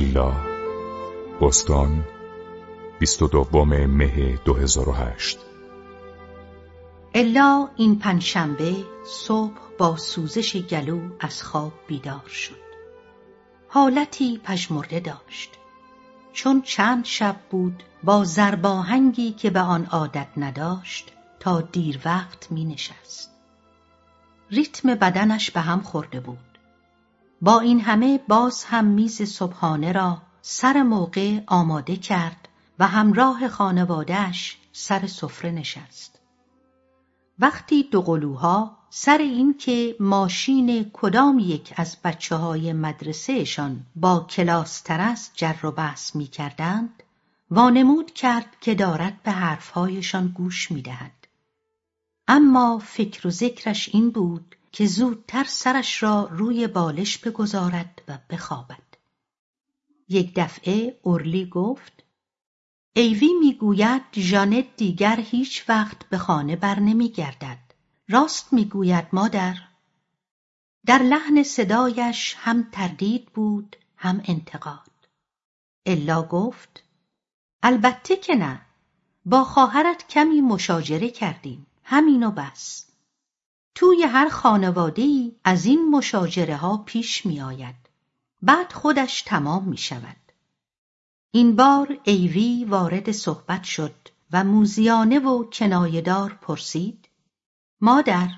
الا بستان بیست و دوم مه 2008 الا این پنجشنبه صبح با سوزش گلو از خواب بیدار شد حالتی پژمرده داشت چون چند شب بود با زرباهنگی که به آن عادت نداشت تا دیر وقت می نشست. ریتم بدنش به هم خورده بود. با این همه باز هم میز صبحانه را سر موقع آماده کرد و همراه خانوادهش سر سفره نشست. وقتی دو قلوها سر اینکه ماشین کدام یک از بچه های مدرسهشان با کلاس ترس جر و بحث می کردند وانمود کرد که دارد به حرفهایشان گوش می دهد. اما فکر و ذکرش این بود که زودتر سرش را روی بالش بگذارد و بخوابد. یک دفعه اورلی گفت ایوی می‌گوید ژانت دیگر هیچ وقت به خانه بر نمی گردد. راست می‌گوید مادر. در لحن صدایش هم تردید بود هم انتقاد. الا گفت البته که نه. با خواهرت کمی مشاجره کردیم. همین و بس. توی هر خانواده ای از این مشاجره ها پیش می آید. بعد خودش تمام می شود. این بار ایوی وارد صحبت شد و موزیانه و کنایدار پرسید مادر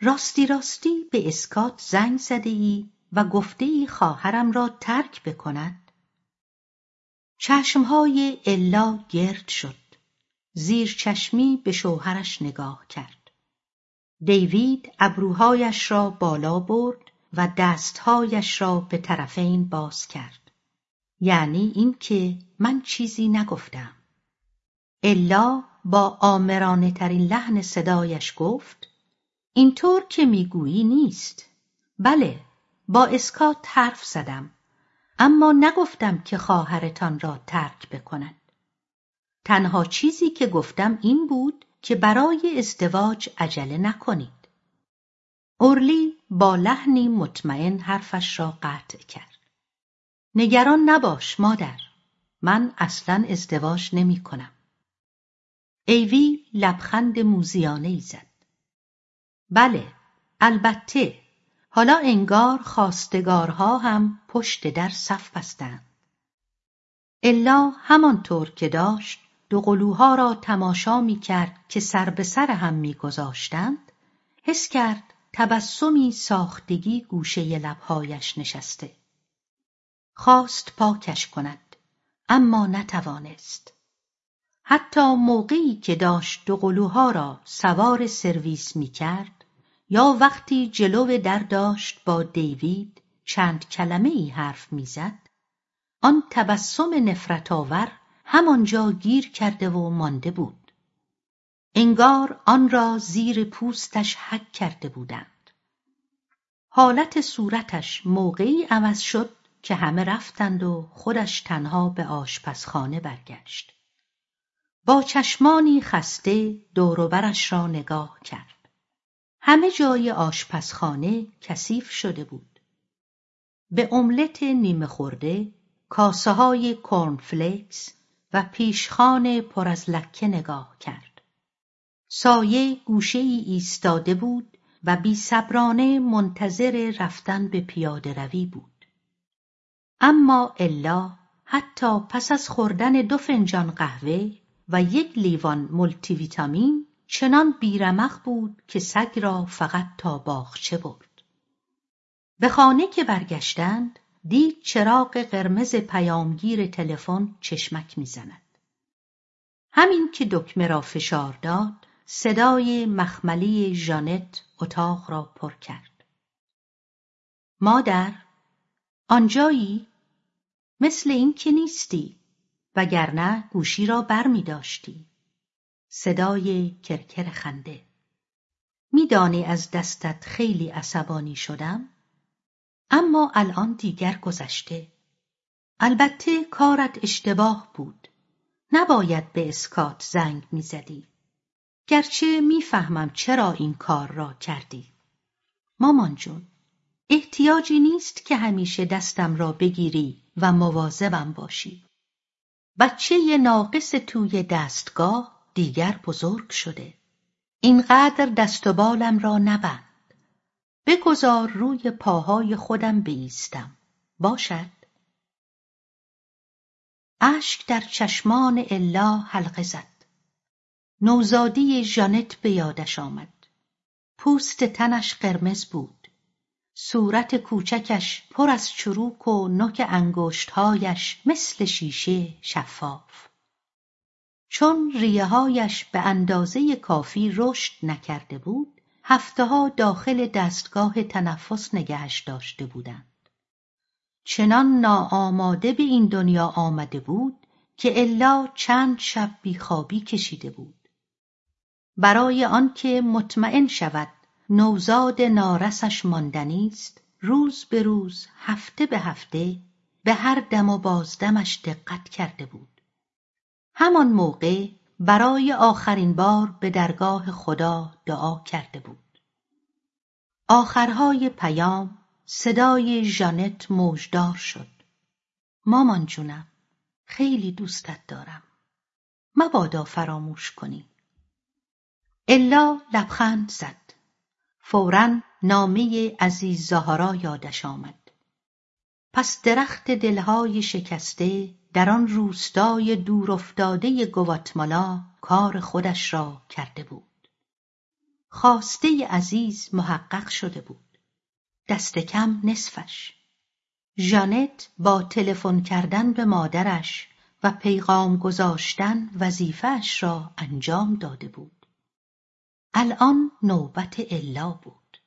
راستی راستی به اسکات زنگ زده ای و گفته ای خواهرم را ترک بکند چشمهای الا گرد شد زیر چشمی به شوهرش نگاه کرد دیوید ابروهایش را بالا برد و دستهایش را به طرفین باز کرد. یعنی اینکه من چیزی نگفتم. الا با آمرانه ترین لحن صدایش گفت اینطور که می‌گویی نیست. بله با اسکات حرف زدم اما نگفتم که خواهرتان را ترک بکند. تنها چیزی که گفتم این بود که برای ازدواج عجله نکنید. اورلی با لحنی مطمئن حرفش را قطع کرد. نگران نباش مادر. من اصلا ازدواج نمی کنم. ایوی لبخند موزیانه ای زد. بله البته. حالا انگار خواستگارها هم پشت در صف بستند الا همانطور که داشت دو قلوها را تماشا می کرد که سر به سر هم می گذاشتند حس کرد تبسمی ساختگی گوشه لبهایش نشسته. خواست پاکش کند اما نتوانست. حتی موقعی که داشت دو قلوها را سوار سرویس می کرد یا وقتی جلو در داشت با دیوید چند کلمه ای حرف می‌زد آن تبسم نفرت آور همانجا گیر کرده و مانده بود. انگار آن را زیر پوستش حک کرده بودند. حالت صورتش موقعی عوض شد که همه رفتند و خودش تنها به آشپزخانه برگشت. با چشمانی خسته دوروبرش را نگاه کرد. همه جای آشپزخانه کثیف شده بود. به املت نیمه خورده، کاسه های کورنفلکس و پیشخان پر از لکه نگاه کرد. سایه گوشه ای ایستاده بود و بی صبرانه منتظر رفتن به پیاده روی بود. اما الا حتی پس از خوردن دو فنجان قهوه و یک لیوان مولتی ویتامین چنان بیرمق بود که سگ را فقط تا باغچه برد. به خانه که برگشتند دید چراغ قرمز پیامگیر تلفن چشمک می‌زند. همین که دکمه را فشار داد صدای مخملی ژانت اتاق را پر کرد. مادر آنجایی مثل این که نیستی وگرنه گوشی را بر می داشتی. صدای کرکر خنده میدانی از دستت خیلی عصبانی شدم اما الان دیگر گذشته. البته کارت اشتباه بود. نباید به اسکات زنگ می‌زدی. گرچه می‌فهمم چرا این کار را کردی. مامان جون احتیاجی نیست که همیشه دستم را بگیری و مواظبم باشی. بچه ناقص توی دستگاه دیگر بزرگ شده. اینقدر دست و بالم را نبند. بگذار روی پاهای خودم بیستم. باشد. اشک در چشمان الا حلقه زد. نوزادی ژانت به یادش آمد. پوست تنش قرمز بود. صورت کوچکش پر از چروک و نوک انگشتهایش مثل شیشه شفاف. چون ریههایش به اندازه کافی رشد نکرده بود هفتهها داخل دستگاه تنفس نگهش داشته بودند. چنان ناآماده به این دنیا آمده بود که الا چند شب بیخوابی کشیده بود. برای آنکه مطمئن شود نوزاد نارسش ماندنی است روز به روز هفته به هفته به هر دم و بازدمش دقت کرده بود. همان موقع برای آخرین بار به درگاه خدا دعا کرده بود. آخرهای پیام صدای ژانت موجدار شد. مامان جونم خیلی دوستت دارم. مبادا فراموش کنی. الا لبخند زد. فورا نامه عزیز زهرا یادش آمد. پس درخت دلهای شکسته در آن روستای دورافتاده گواتمالا کار خودش را کرده بود. خواسته عزیز محقق شده بود. دست کم نصفش. ژانت با تلفن کردن به مادرش و پیغام گذاشتن وظیفهاش را انجام داده بود. الان نوبت الا بود.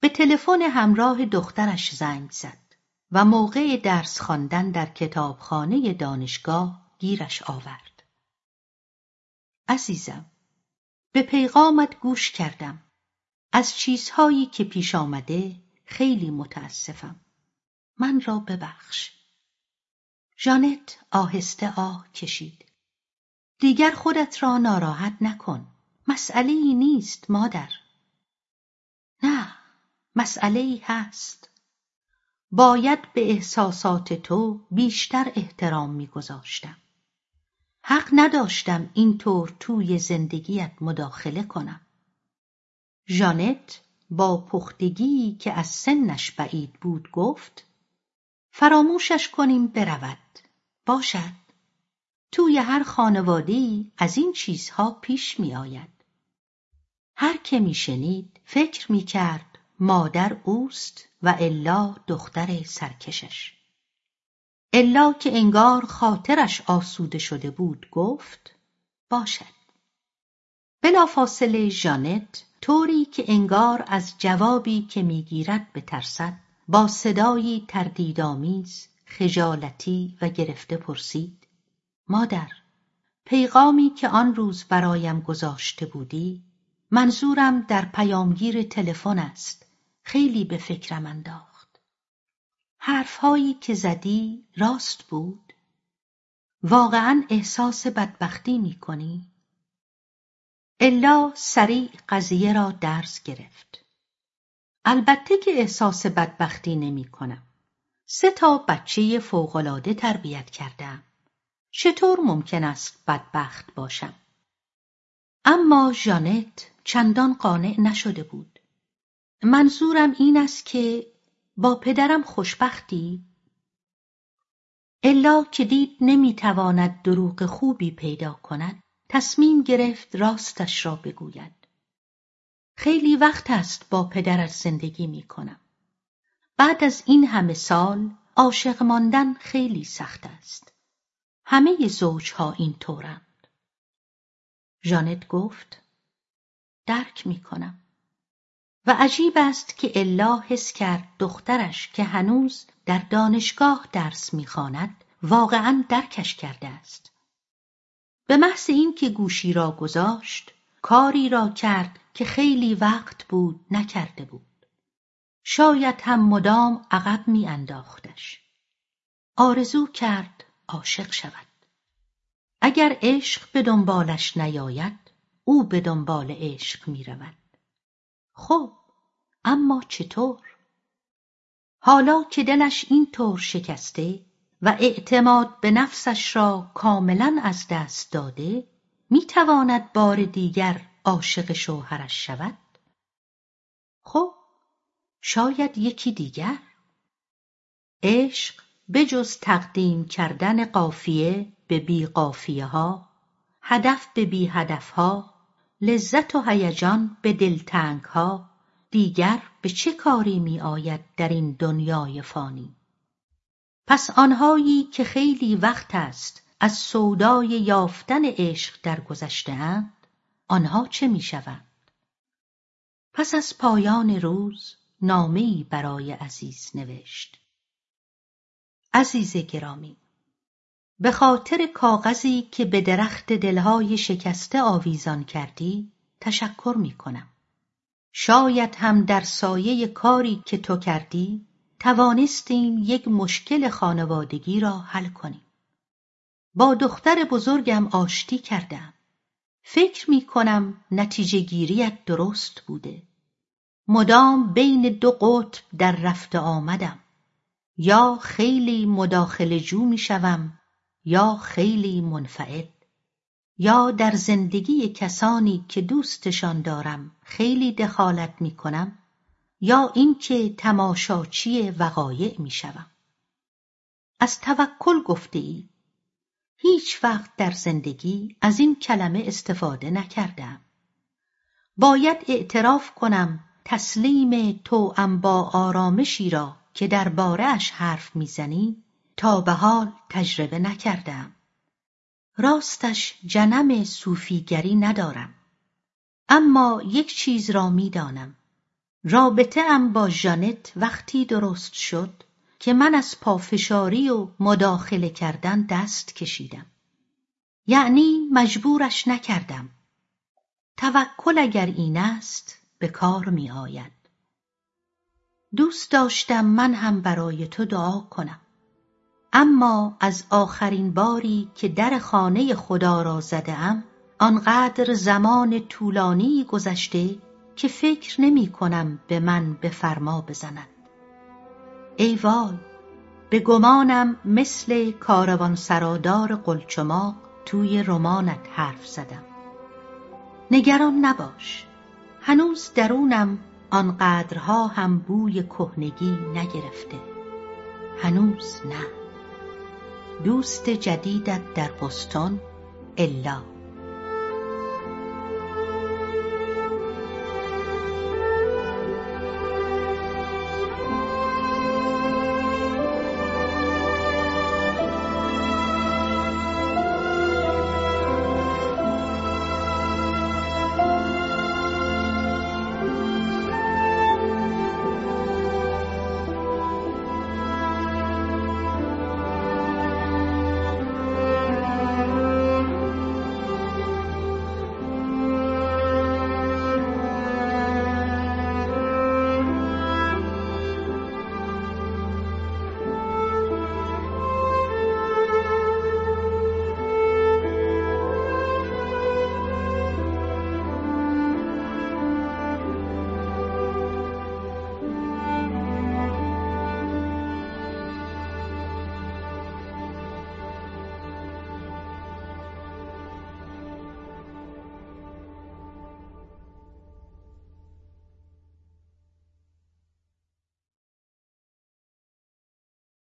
به تلفن همراه دخترش زنگ زد. و موقع درس خواندن در کتابخانه دانشگاه گیرش آورد. عزیزم به پیغامت گوش کردم. از چیزهایی که پیش آمده خیلی متاسفم. من را ببخش. ژانت آهسته آه کشید. دیگر خودت را ناراحت نکن. مسئله ای نیست مادر. نه مسئله ای هست. باید به احساسات تو بیشتر احترام میگذاشتم. حق نداشتم اینطور توی زندگیت مداخله کنم. ژانت با پختگی که از سنش بعید بود گفت فراموشش کنیم برود. باشد. توی هر خانواده‌ای از این چیزها پیش میآید. هر که میشنید فکر می‌کرد مادر اوست و الا دختر سرکشش. الا که انگار خاطرش آسوده شده بود گفت باشد. بلافاصله ژانت طوری که انگار از جوابی که می‌گیرد بترسد با صدایی تردیدآمیز خجالتی و گرفته پرسید مادر پیغامی که آن روز برایم گذاشته بودی منظورم در پیامگیر تلفن است. خیلی به فکرم انداخت. حرفهایی که زدی راست بود. واقعا احساس بدبختی می کنی؟ الا سریع قضیه را درس گرفت. البته که احساس بدبختی نمی کنم سه تا بچه فوقالعاده تربیت کردم. چطور ممکن است بدبخت باشم؟ اما ژانت چندان قانع نشده بود منظورم این است که با پدرم خوشبختی الا که دید نمی‌تواند دروغ خوبی پیدا کند تصمیم گرفت راستش را بگوید خیلی وقت است با پدرش زندگی می کنم. بعد از این همه سال عاشق ماندن خیلی سخت است. همه زوجها این طورند. ژانت گفت درک می کنم. و عجیب است که الا حس کرد دخترش که هنوز در دانشگاه درس می‌خواند واقعا درکش کرده است. به محض اینکه گوشی را گذاشت کاری را کرد که خیلی وقت بود نکرده بود. شاید هم مدام عقب میانداختش. آرزو کرد عاشق شود. اگر عشق به دنبالش نیاید او به دنبال عشق می رود. خب اما چطور؟ حالا که دلش این طور شکسته و اعتماد به نفسش را کاملا از دست داده می‌تواند بار دیگر عاشق شوهرش شود خب شاید یکی دیگر عشق بجز تقدیم کردن قافیه به بی قافیه ها هدف به بی هدف ها لذت و هیجان به دلتنگ ها دیگر به چه کاری می آید در این دنیای فانی؟ پس آنهایی که خیلی وقت است از سودای یافتن عشق اند آنها چه می‌شوند؟ پس از پایان روز نامهای برای عزیز نوشت. عزیز گرامی به خاطر کاغذی که به درخت دلهای شکسته آویزان کردی تشکر می کنم. شاید هم در سایه کاری که تو کردی توانستیم یک مشکل خانوادگی را حل کنیم. با دختر بزرگم آشتی کردم. فکر می کنم نتیجه گیریت درست بوده. مدام بین دو قطب در رفته آمدم. یا خیلی مداخل جو می شوم یا خیلی منفعل. یا در زندگی کسانی که دوستشان دارم خیلی دخالت می کنم یا اینکه تماشاچی وقایع می شوم. از توکل گفته ای هیچ وقت در زندگی از این کلمه استفاده نکردم. باید اعتراف کنم تسلیم توأم با آرامشی را که در اش حرف می‌زنی تا به حال تجربه نکردم. راستش جنم صوفیگری ندارم. اما یک چیز را می‌دانم. رابطه ام با ژانت وقتی درست شد که من از پافشاری و مداخله کردن دست کشیدم. یعنی مجبورش نکردم. توکل اگر این است به کار می آید. دوست داشتم من هم برای تو دعا کنم. اما از آخرین باری که در خانه خدا را زده ام آنقدر زمان طولانی گذشته که فکر نمی کنم به من به فرما بزند. ای وای به گمانم مثل کاروان سرادار قلچماق توی رمانت حرف زدم. نگران نباش هنوز درونم آنقدرها هم بوی کهنگی نگرفته. هنوز نه. دوست جدیدت در بستون الا.